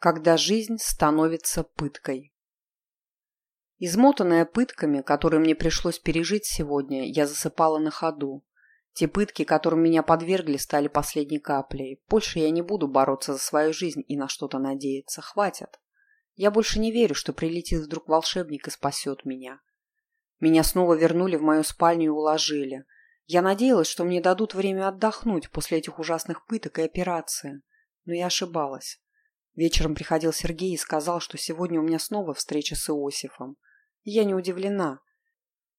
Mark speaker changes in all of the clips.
Speaker 1: Когда жизнь становится пыткой. Измотанная пытками, которые мне пришлось пережить сегодня, я засыпала на ходу. Те пытки, которым меня подвергли, стали последней каплей. Больше я не буду бороться за свою жизнь и на что-то надеяться. Хватит. Я больше не верю, что прилетит вдруг волшебник и спасет меня. Меня снова вернули в мою спальню и уложили. Я надеялась, что мне дадут время отдохнуть после этих ужасных пыток и операции. Но я ошибалась. Вечером приходил Сергей и сказал, что сегодня у меня снова встреча с Иосифом. Я не удивлена.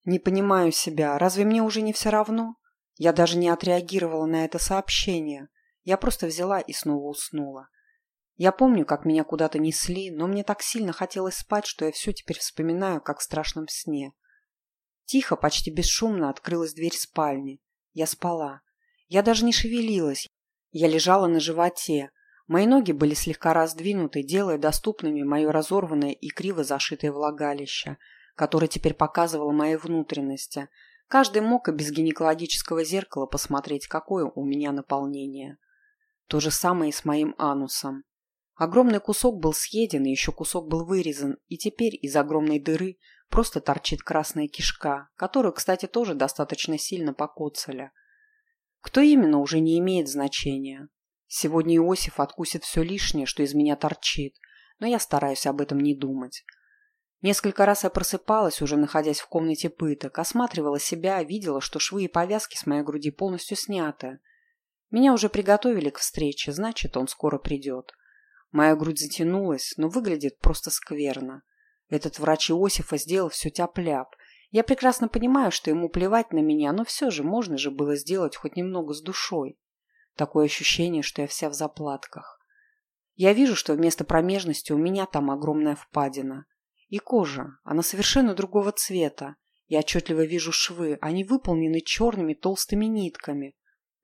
Speaker 1: Не понимаю себя. Разве мне уже не все равно? Я даже не отреагировала на это сообщение. Я просто взяла и снова уснула. Я помню, как меня куда-то несли, но мне так сильно хотелось спать, что я все теперь вспоминаю, как в страшном сне. Тихо, почти бесшумно открылась дверь спальни. Я спала. Я даже не шевелилась. Я лежала на животе, Мои ноги были слегка раздвинуты, делая доступными мое разорванное и криво зашитое влагалище, которое теперь показывало мои внутренности. Каждый мог и без гинекологического зеркала посмотреть, какое у меня наполнение. То же самое и с моим анусом. Огромный кусок был съеден, и еще кусок был вырезан, и теперь из огромной дыры просто торчит красная кишка, которую, кстати, тоже достаточно сильно покоцали. Кто именно, уже не имеет значения. Сегодня Иосиф откусит все лишнее, что из меня торчит, но я стараюсь об этом не думать. Несколько раз я просыпалась, уже находясь в комнате пыток, осматривала себя, видела, что швы и повязки с моей груди полностью сняты. Меня уже приготовили к встрече, значит, он скоро придет. Моя грудь затянулась, но выглядит просто скверно. Этот врач Иосифа сделал все тяп-ляп. Я прекрасно понимаю, что ему плевать на меня, но все же можно же было сделать хоть немного с душой. Такое ощущение, что я вся в заплатках. Я вижу, что вместо промежности у меня там огромная впадина. И кожа, она совершенно другого цвета. Я отчетливо вижу швы, они выполнены черными толстыми нитками.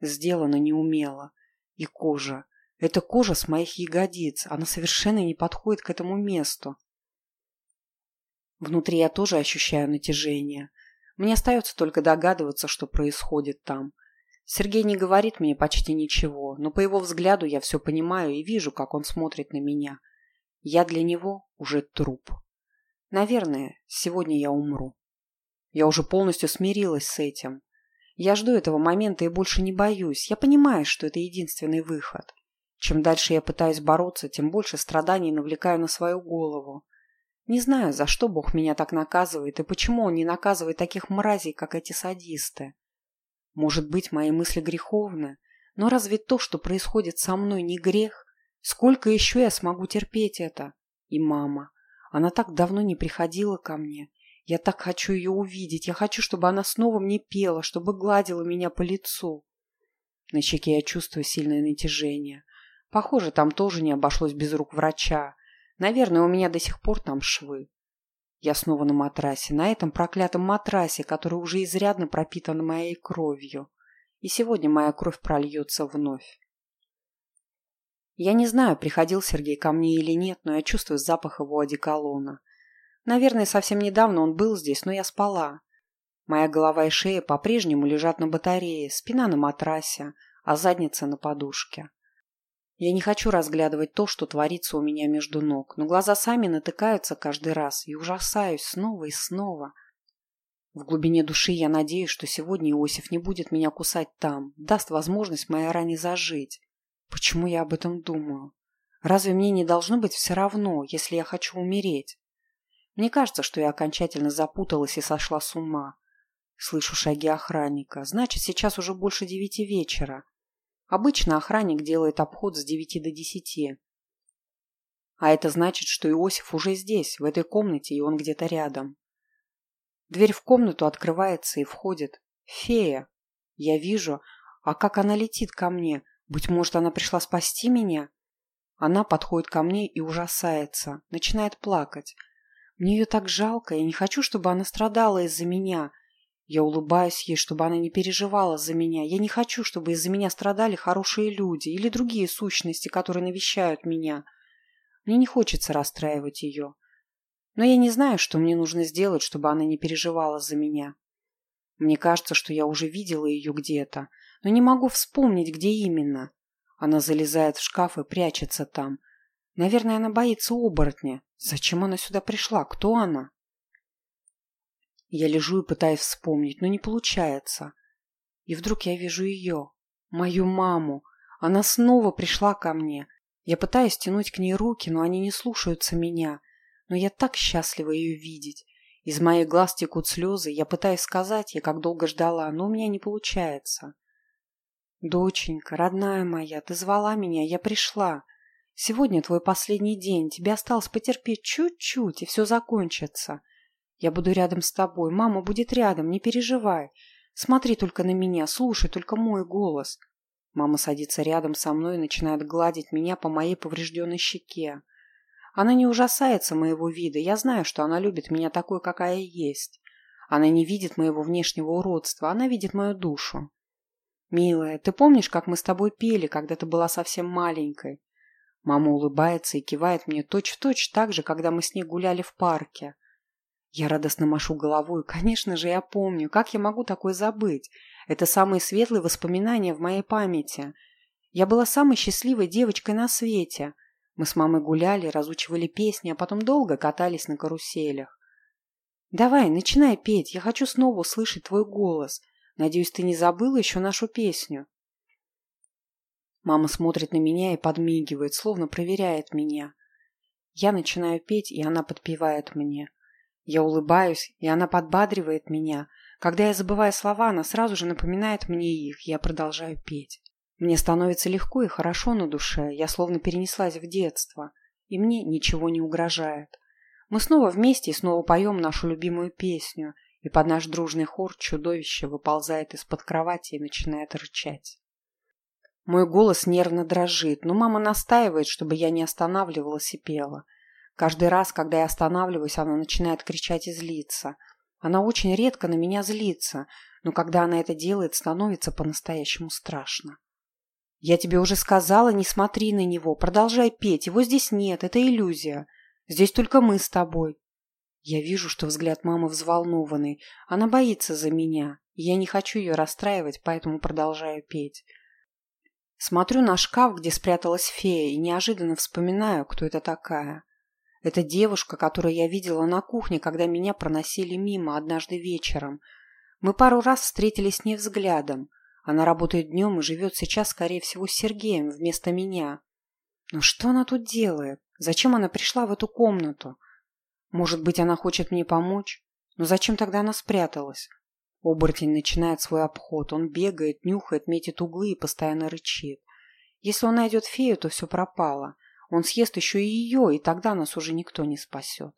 Speaker 1: Сделано неумело. И кожа. Это кожа с моих ягодиц. Она совершенно не подходит к этому месту. Внутри я тоже ощущаю натяжение. Мне остается только догадываться, что происходит там. Сергей не говорит мне почти ничего, но по его взгляду я все понимаю и вижу, как он смотрит на меня. Я для него уже труп. Наверное, сегодня я умру. Я уже полностью смирилась с этим. Я жду этого момента и больше не боюсь. Я понимаю, что это единственный выход. Чем дальше я пытаюсь бороться, тем больше страданий навлекаю на свою голову. Не знаю, за что Бог меня так наказывает и почему Он не наказывает таких мразей, как эти садисты. Может быть, мои мысли греховны, но разве то, что происходит со мной, не грех? Сколько еще я смогу терпеть это? И мама. Она так давно не приходила ко мне. Я так хочу ее увидеть. Я хочу, чтобы она снова мне пела, чтобы гладила меня по лицу. На щеке я чувствую сильное натяжение. Похоже, там тоже не обошлось без рук врача. Наверное, у меня до сих пор там швы. Я снова на матрасе, на этом проклятом матрасе, который уже изрядно пропитан моей кровью. И сегодня моя кровь прольется вновь. Я не знаю, приходил Сергей ко мне или нет, но я чувствую запах его одеколона. Наверное, совсем недавно он был здесь, но я спала. Моя голова и шея по-прежнему лежат на батарее, спина на матрасе, а задница на подушке. Я не хочу разглядывать то, что творится у меня между ног, но глаза сами натыкаются каждый раз и ужасаюсь снова и снова. В глубине души я надеюсь, что сегодня Иосиф не будет меня кусать там, даст возможность моей ране зажить. Почему я об этом думаю? Разве мне не должно быть все равно, если я хочу умереть? Мне кажется, что я окончательно запуталась и сошла с ума. Слышу шаги охранника. Значит, сейчас уже больше девяти вечера. Обычно охранник делает обход с девяти до десяти. А это значит, что Иосиф уже здесь, в этой комнате, и он где-то рядом. Дверь в комнату открывается и входит. Фея. Я вижу, а как она летит ко мне. Быть может, она пришла спасти меня? Она подходит ко мне и ужасается, начинает плакать. Мне ее так жалко, я не хочу, чтобы она страдала из-за меня. Я улыбаюсь ей, чтобы она не переживала за меня. Я не хочу, чтобы из-за меня страдали хорошие люди или другие сущности, которые навещают меня. Мне не хочется расстраивать ее. Но я не знаю, что мне нужно сделать, чтобы она не переживала за меня. Мне кажется, что я уже видела ее где-то, но не могу вспомнить, где именно. Она залезает в шкаф и прячется там. Наверное, она боится оборотня. Зачем она сюда пришла? Кто она? Я лежу и пытаюсь вспомнить, но не получается. И вдруг я вижу ее, мою маму. Она снова пришла ко мне. Я пытаюсь тянуть к ней руки, но они не слушаются меня. Но я так счастлива ее видеть. Из моих глаз текут слезы. Я пытаюсь сказать ей, как долго ждала, но у меня не получается. «Доченька, родная моя, ты звала меня, я пришла. Сегодня твой последний день, тебе осталось потерпеть чуть-чуть, и все закончится. Я буду рядом с тобой, мама будет рядом, не переживай. Смотри только на меня, слушай только мой голос». Мама садится рядом со мной и начинает гладить меня по моей поврежденной щеке. Она не ужасается моего вида, я знаю, что она любит меня такой, какая есть. Она не видит моего внешнего уродства, она видит мою душу. «Милая, ты помнишь, как мы с тобой пели, когда ты была совсем маленькой?» Мама улыбается и кивает мне точь-в-точь точь так же, когда мы с ней гуляли в парке. Я радостно машу головой. Конечно же, я помню. Как я могу такое забыть? Это самые светлые воспоминания в моей памяти. Я была самой счастливой девочкой на свете. Мы с мамой гуляли, разучивали песни, а потом долго катались на каруселях. «Давай, начинай петь, я хочу снова услышать твой голос. Надеюсь, ты не забыла еще нашу песню?» Мама смотрит на меня и подмигивает, словно проверяет меня. Я начинаю петь, и она подпевает мне. Я улыбаюсь, и она подбадривает меня. Когда я забываю слова, она сразу же напоминает мне их, я продолжаю петь. Мне становится легко и хорошо на душе, я словно перенеслась в детство, и мне ничего не угрожает. Мы снова вместе и снова поем нашу любимую песню, и под наш дружный хор чудовище выползает из-под кровати и начинает рычать. Мой голос нервно дрожит, но мама настаивает, чтобы я не останавливалась и пела. Каждый раз, когда я останавливаюсь, она начинает кричать и злиться. Она очень редко на меня злится, но когда она это делает, становится по-настоящему страшно. «Я тебе уже сказала, не смотри на него, продолжай петь, его здесь нет, это иллюзия. Здесь только мы с тобой». Я вижу, что взгляд мамы взволнованный, она боится за меня, и я не хочу ее расстраивать, поэтому продолжаю петь. Смотрю на шкаф, где спряталась фея, и неожиданно вспоминаю, кто это такая. Это девушка, которую я видела на кухне, когда меня проносили мимо однажды вечером. Мы пару раз встретились с ней взглядом. Она работает днем и живет сейчас, скорее всего, с Сергеем вместо меня. Но что она тут делает? Зачем она пришла в эту комнату? Может быть, она хочет мне помочь? Но зачем тогда она спряталась? Оборотень начинает свой обход. Он бегает, нюхает, метит углы и постоянно рычит. Если он найдет фею, то все пропало. Он съест еще и ее, и тогда нас уже никто не спасет.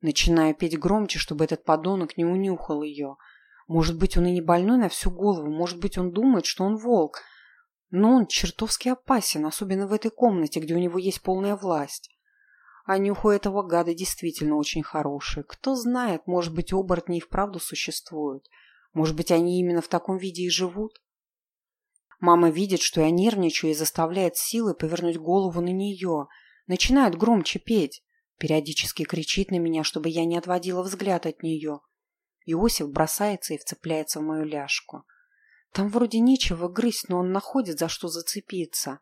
Speaker 1: Начинаю петь громче, чтобы этот подонок не унюхал ее – может быть, он и не больной на всю голову, может быть, он думает, что он волк. Но он чертовски опасен, особенно в этой комнате, где у него есть полная власть. А нюх у этого гада действительно очень хороший. Кто знает, может быть, оборотни и вправду существуют. Может быть, они именно в таком виде и живут? Мама видит, что я нервничаю и заставляет силы повернуть голову на нее. Начинает громче петь. Периодически кричит на меня, чтобы я не отводила взгляд от нее. Иосиф бросается и вцепляется в мою ляжку. Там вроде нечего грызть, но он находит за что зацепиться.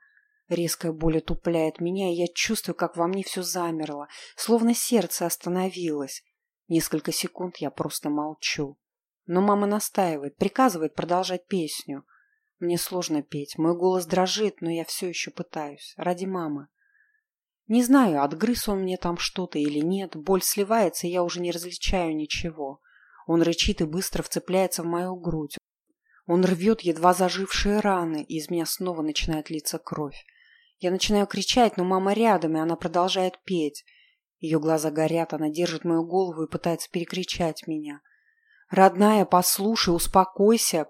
Speaker 1: Резкая боль отупляет меня, и я чувствую, как во мне все замерло, словно сердце остановилось. Несколько секунд я просто молчу. Но мама настаивает, приказывает продолжать песню. Мне сложно петь, мой голос дрожит, но я все еще пытаюсь. Ради мамы. Не знаю, отгрыз он мне там что-то или нет, боль сливается, и я уже не различаю ничего. Он рычит и быстро вцепляется в мою грудь. Он рвет едва зажившие раны, и из меня снова начинает литься кровь. Я начинаю кричать, но мама рядом, и она продолжает петь. Ее глаза горят, она держит мою голову и пытается перекричать меня. «Родная, послушай, успокойся.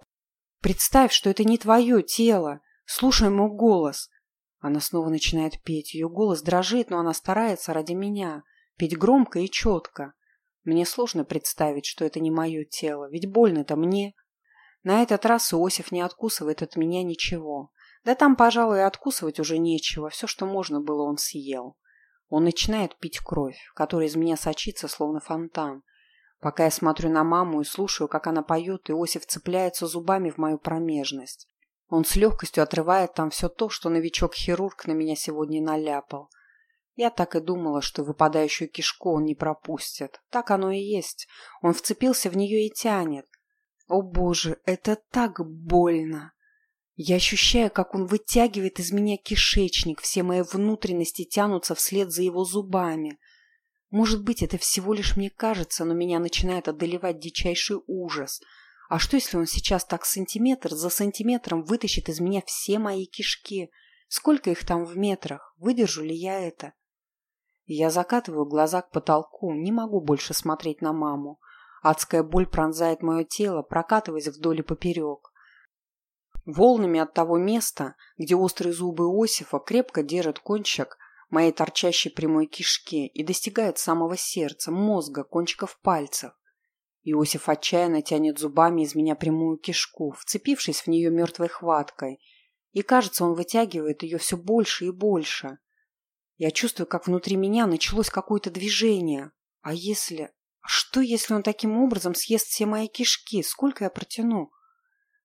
Speaker 1: Представь, что это не твое тело. Слушай мой голос». Она снова начинает петь. Ее голос дрожит, но она старается ради меня. Петь громко и четко. Мне сложно представить, что это не мое тело, ведь больно-то мне. На этот раз Иосиф не откусывает от меня ничего. Да там, пожалуй, откусывать уже нечего, все, что можно было, он съел. Он начинает пить кровь, которая из меня сочится, словно фонтан. Пока я смотрю на маму и слушаю, как она поет, Иосиф цепляется зубами в мою промежность. Он с легкостью отрывает там все то, что новичок-хирург на меня сегодня наляпал. Я так и думала, что выпадающую кишку он не пропустит. Так оно и есть. Он вцепился в нее и тянет. О боже, это так больно! Я ощущаю, как он вытягивает из меня кишечник, все мои внутренности тянутся вслед за его зубами. Может быть, это всего лишь мне кажется, но меня начинает одолевать дичайший ужас. А что, если он сейчас так сантиметр за сантиметром вытащит из меня все мои кишки? Сколько их там в метрах? Выдержу ли я это? Я закатываю глаза к потолку, не могу больше смотреть на маму. Адская боль пронзает мое тело, прокатываясь вдоль и поперек. Волнами от того места, где острые зубы Иосифа крепко держат кончик моей торчащей прямой кишки и достигают самого сердца, мозга, кончиков пальцев. Иосиф отчаянно тянет зубами из меня прямую кишку, вцепившись в нее мертвой хваткой, и, кажется, он вытягивает ее все больше и больше. Я чувствую, как внутри меня началось какое-то движение. А если... Что, если он таким образом съест все мои кишки? Сколько я протяну?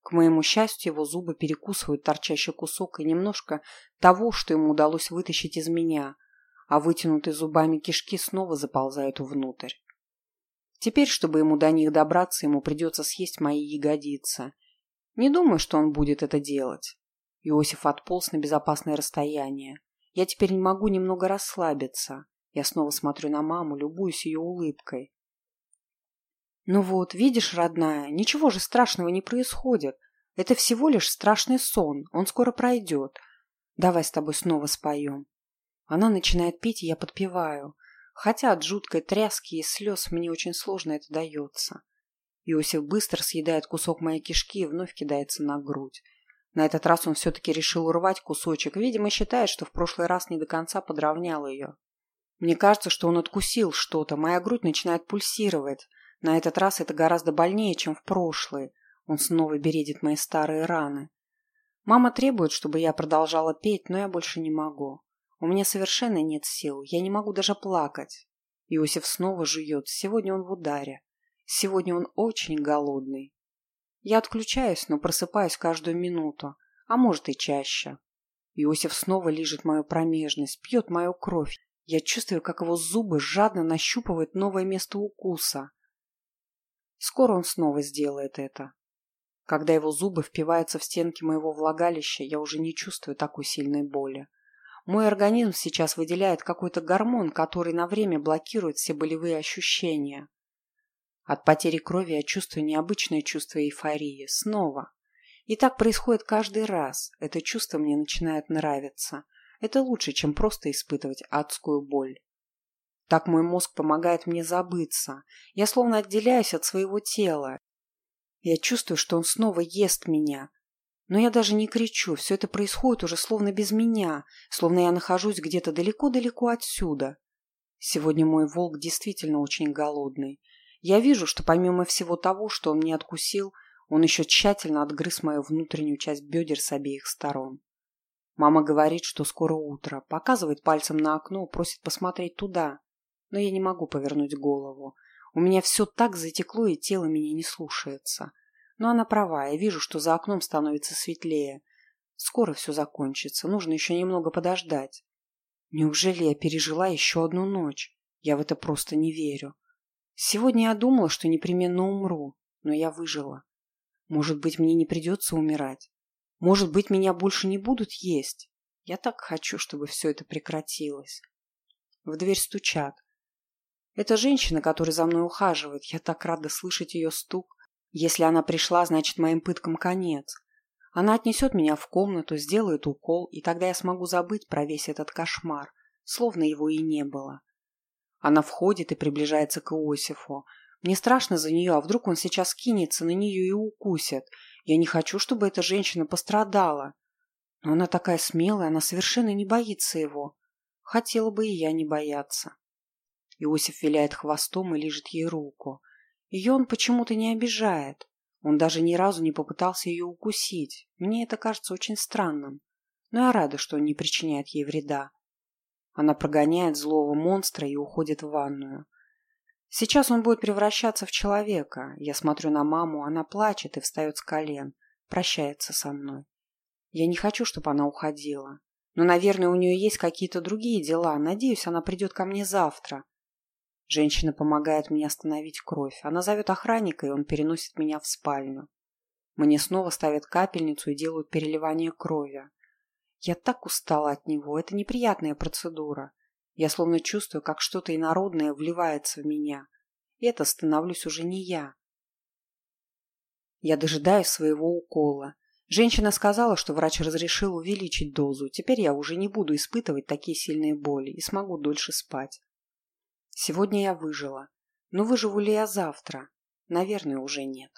Speaker 1: К моему счастью, его зубы перекусывают торчащий кусок и немножко того, что ему удалось вытащить из меня, а вытянутые зубами кишки снова заползают внутрь. Теперь, чтобы ему до них добраться, ему придется съесть мои ягодицы. Не думаю, что он будет это делать. Иосиф отполз на безопасное расстояние. Я теперь не могу немного расслабиться. Я снова смотрю на маму, любуюсь ее улыбкой. Ну вот, видишь, родная, ничего же страшного не происходит. Это всего лишь страшный сон, он скоро пройдет. Давай с тобой снова споем. Она начинает петь, и я подпеваю. Хотя от жуткой тряски и слез мне очень сложно это дается. Иосиф быстро съедает кусок моей кишки и вновь кидается на грудь. На этот раз он все-таки решил урвать кусочек, видимо, считает, что в прошлый раз не до конца подровнял ее. Мне кажется, что он откусил что-то, моя грудь начинает пульсировать. На этот раз это гораздо больнее, чем в прошлый. Он снова бередит мои старые раны. Мама требует, чтобы я продолжала петь, но я больше не могу. У меня совершенно нет сил, я не могу даже плакать. Иосиф снова жует, сегодня он в ударе. Сегодня он очень голодный. Я отключаюсь, но просыпаюсь каждую минуту, а может и чаще. Иосиф снова лижет мою промежность, пьет мою кровь. Я чувствую, как его зубы жадно нащупывают новое место укуса. Скоро он снова сделает это. Когда его зубы впиваются в стенки моего влагалища, я уже не чувствую такой сильной боли. Мой организм сейчас выделяет какой-то гормон, который на время блокирует все болевые ощущения. От потери крови я чувствую необычное чувство эйфории. Снова. И так происходит каждый раз. Это чувство мне начинает нравиться. Это лучше, чем просто испытывать адскую боль. Так мой мозг помогает мне забыться. Я словно отделяюсь от своего тела. Я чувствую, что он снова ест меня. Но я даже не кричу, все это происходит уже словно без меня, словно я нахожусь где-то далеко-далеко отсюда. Сегодня мой волк действительно очень голодный. Я вижу, что помимо всего того, что он мне откусил, он еще тщательно отгрыз мою внутреннюю часть бедер с обеих сторон. Мама говорит, что скоро утро, показывает пальцем на окно, просит посмотреть туда но я не могу повернуть голову. У меня все так затекло, и тело меня не слушается. Но она права, я вижу, что за окном становится светлее. Скоро все закончится, нужно еще немного подождать. Неужели я пережила еще одну ночь? Я в это просто не верю. Сегодня я думала, что непременно умру, но я выжила. Может быть, мне не придется умирать. Может быть, меня больше не будут есть. Я так хочу, чтобы все это прекратилось. В дверь стучат. Это женщина, которая за мной ухаживает. Я так рада слышать ее стук. Если она пришла, значит, моим пыткам конец. Она отнесет меня в комнату, сделает укол, и тогда я смогу забыть про весь этот кошмар, словно его и не было. Она входит и приближается к Иосифу. Мне страшно за нее, а вдруг он сейчас кинется на нее и укусит. Я не хочу, чтобы эта женщина пострадала. Но она такая смелая, она совершенно не боится его. Хотела бы и я не бояться. Иосиф виляет хвостом и лижет ей руку. Ее он почему-то не обижает. Он даже ни разу не попытался ее укусить. Мне это кажется очень странным. Но я рада, что он не причиняет ей вреда. Она прогоняет злого монстра и уходит в ванную. Сейчас он будет превращаться в человека. Я смотрю на маму, она плачет и встает с колен. Прощается со мной. Я не хочу, чтобы она уходила. Но, наверное, у нее есть какие-то другие дела. Надеюсь, она придет ко мне завтра. Женщина помогает мне остановить кровь. Она зовет охранника, и он переносит меня в спальню. Мне снова ставят капельницу и делают переливание крови. Я так устала от него. Это неприятная процедура. Я словно чувствую, как что-то инородное вливается в меня. И это становлюсь уже не я. Я дожидаюсь своего укола. Женщина сказала, что врач разрешил увеличить дозу. Теперь я уже не буду испытывать такие сильные боли и смогу дольше спать. Сегодня я выжила. Но выживу ли я завтра? Наверное, уже нет.